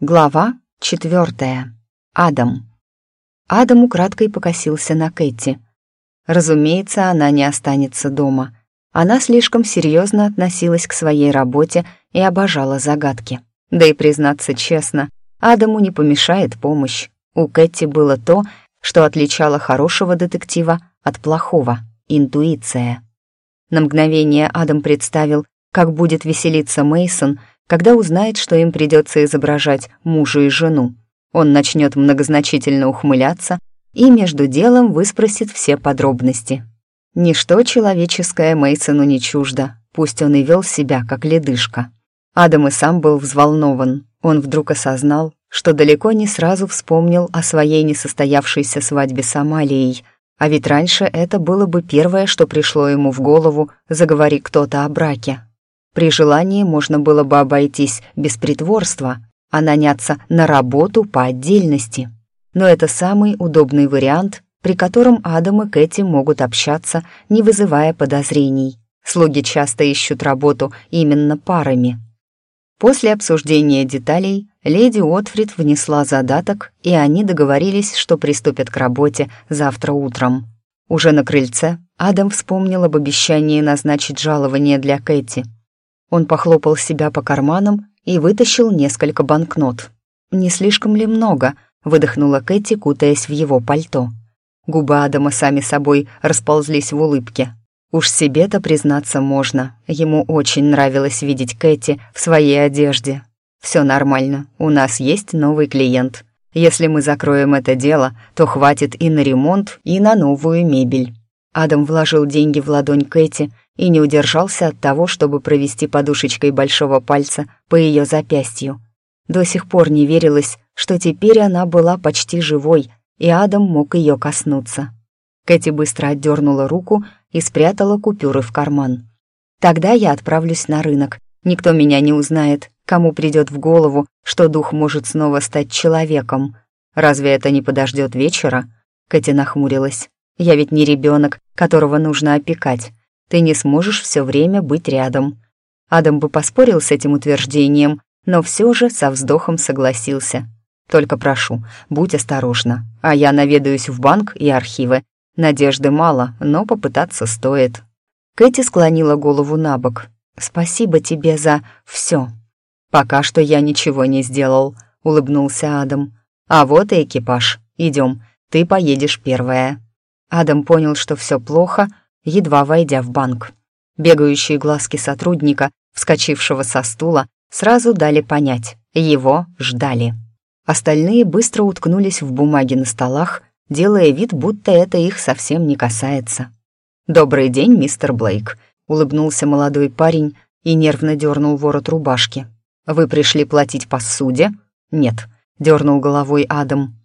Глава четвертая. Адам. Адам украдкой покосился на Кэти. Разумеется, она не останется дома. Она слишком серьезно относилась к своей работе и обожала загадки. Да и признаться честно, Адаму не помешает помощь. У Кэти было то, что отличало хорошего детектива от плохого — интуиция. На мгновение Адам представил, как будет веселиться Мейсон, когда узнает, что им придется изображать мужа и жену. Он начнет многозначительно ухмыляться и между делом выспросит все подробности. Ничто человеческое Мейсону не чуждо, пусть он и вел себя как ледышка. Адам и сам был взволнован. Он вдруг осознал, что далеко не сразу вспомнил о своей несостоявшейся свадьбе с Амалией, а ведь раньше это было бы первое, что пришло ему в голову, заговори кто-то о браке. При желании можно было бы обойтись без притворства, а наняться на работу по отдельности. Но это самый удобный вариант, при котором Адам и Кэти могут общаться, не вызывая подозрений. Слуги часто ищут работу именно парами. После обсуждения деталей леди Отфрид внесла задаток, и они договорились, что приступят к работе завтра утром. Уже на крыльце Адам вспомнил об обещании назначить жалование для Кэти — он похлопал себя по карманам и вытащил несколько банкнот. «Не слишком ли много?» — выдохнула Кэти, кутаясь в его пальто. Губы Адама сами собой расползлись в улыбке. Уж себе-то признаться можно. Ему очень нравилось видеть Кэти в своей одежде. «Все нормально, у нас есть новый клиент. Если мы закроем это дело, то хватит и на ремонт, и на новую мебель». Адам вложил деньги в ладонь Кэти и не удержался от того, чтобы провести подушечкой большого пальца по ее запястью. До сих пор не верилось, что теперь она была почти живой, и Адам мог ее коснуться. Кэти быстро отдернула руку и спрятала купюры в карман. «Тогда я отправлюсь на рынок. Никто меня не узнает, кому придет в голову, что дух может снова стать человеком. Разве это не подождет вечера?» Кэти нахмурилась. «Я ведь не ребенок, которого нужно опекать. Ты не сможешь все время быть рядом». Адам бы поспорил с этим утверждением, но все же со вздохом согласился. «Только прошу, будь осторожна, а я наведаюсь в банк и архивы. Надежды мало, но попытаться стоит». Кэти склонила голову на бок. «Спасибо тебе за все». «Пока что я ничего не сделал», — улыбнулся Адам. «А вот и экипаж. Идем, ты поедешь первая». Адам понял, что все плохо, едва войдя в банк. Бегающие глазки сотрудника, вскочившего со стула, сразу дали понять, его ждали. Остальные быстро уткнулись в бумаги на столах, делая вид, будто это их совсем не касается. «Добрый день, мистер Блейк», — улыбнулся молодой парень и нервно дернул ворот рубашки. «Вы пришли платить по суде?» «Нет», — дернул головой Адам.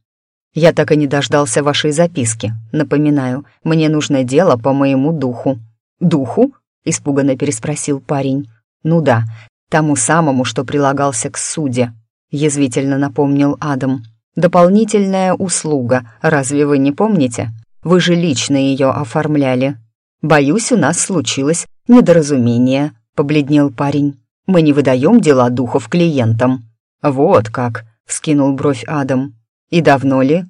«Я так и не дождался вашей записки. Напоминаю, мне нужно дело по моему духу». «Духу?» — испуганно переспросил парень. «Ну да, тому самому, что прилагался к суде», — язвительно напомнил Адам. «Дополнительная услуга, разве вы не помните? Вы же лично ее оформляли». «Боюсь, у нас случилось недоразумение», — побледнел парень. «Мы не выдаем дела духов клиентам». «Вот как», — вскинул бровь Адам. «И давно ли?»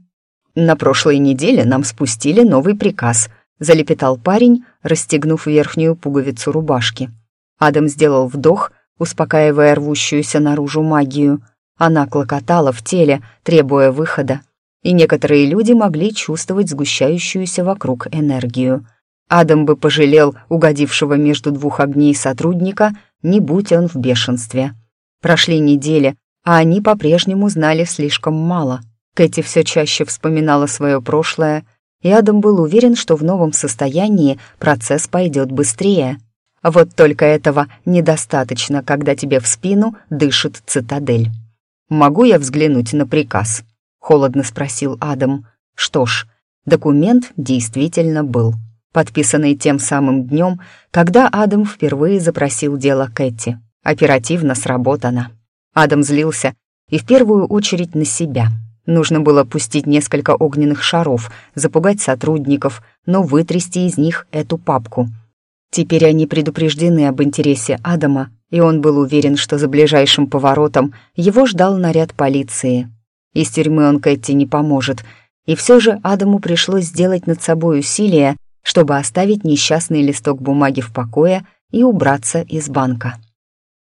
«На прошлой неделе нам спустили новый приказ», — залепетал парень, расстегнув верхнюю пуговицу рубашки. Адам сделал вдох, успокаивая рвущуюся наружу магию. Она клокотала в теле, требуя выхода, и некоторые люди могли чувствовать сгущающуюся вокруг энергию. Адам бы пожалел угодившего между двух огней сотрудника, не будь он в бешенстве. Прошли недели, а они по-прежнему знали слишком мало — Кэти все чаще вспоминала свое прошлое, и Адам был уверен, что в новом состоянии процесс пойдет быстрее. Вот только этого недостаточно, когда тебе в спину дышит цитадель. «Могу я взглянуть на приказ?» — холодно спросил Адам. Что ж, документ действительно был, подписанный тем самым днем, когда Адам впервые запросил дело Кэти. Оперативно сработано. Адам злился и в первую очередь на себя — Нужно было пустить несколько огненных шаров, запугать сотрудников, но вытрясти из них эту папку. Теперь они предупреждены об интересе Адама и он был уверен, что за ближайшим поворотом его ждал наряд полиции. Из тюрьмы он Кэти не поможет, и все же Адаму пришлось сделать над собой усилие, чтобы оставить несчастный листок бумаги в покое и убраться из банка.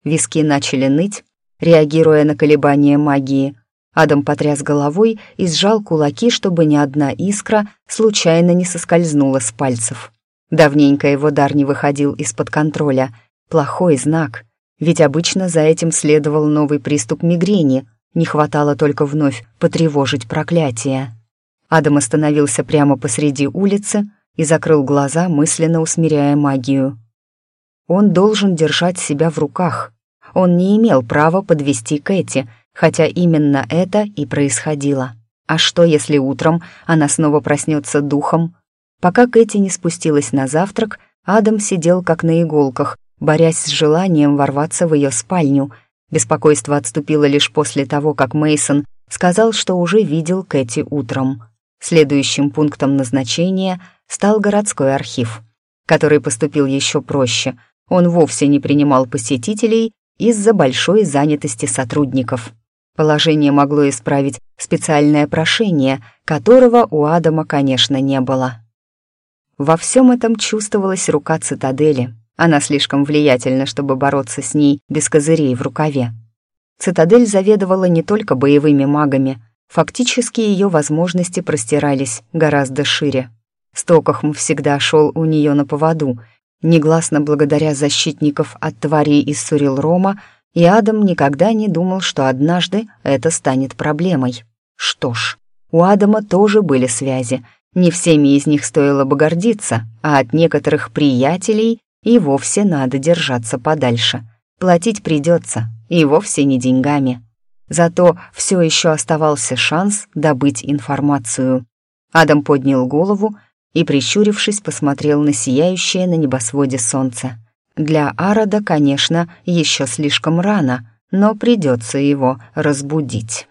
Виски начали ныть, реагируя на колебания магии. Адам потряс головой и сжал кулаки, чтобы ни одна искра случайно не соскользнула с пальцев. Давненько его дар не выходил из-под контроля. Плохой знак. Ведь обычно за этим следовал новый приступ мигрени. Не хватало только вновь потревожить проклятие. Адам остановился прямо посреди улицы и закрыл глаза, мысленно усмиряя магию. Он должен держать себя в руках. Он не имел права подвести Кэти, хотя именно это и происходило. А что, если утром она снова проснется духом? Пока Кэти не спустилась на завтрак, Адам сидел как на иголках, борясь с желанием ворваться в ее спальню. Беспокойство отступило лишь после того, как Мейсон сказал, что уже видел Кэти утром. Следующим пунктом назначения стал городской архив, который поступил еще проще. Он вовсе не принимал посетителей из-за большой занятости сотрудников. Положение могло исправить специальное прошение, которого у Адама, конечно, не было. Во всем этом чувствовалась рука цитадели. Она слишком влиятельна, чтобы бороться с ней без козырей в рукаве. Цитадель заведовала не только боевыми магами, фактически ее возможности простирались гораздо шире. Стокохм всегда шел у нее на поводу — Негласно благодаря защитников от тварей из Сурилрома, и Адам никогда не думал, что однажды это станет проблемой. Что ж, у Адама тоже были связи. Не всеми из них стоило бы гордиться, а от некоторых приятелей и вовсе надо держаться подальше. Платить придется, и вовсе не деньгами. Зато все еще оставался шанс добыть информацию. Адам поднял голову и, прищурившись, посмотрел на сияющее на небосводе солнце. Для Арода, конечно, еще слишком рано, но придется его разбудить.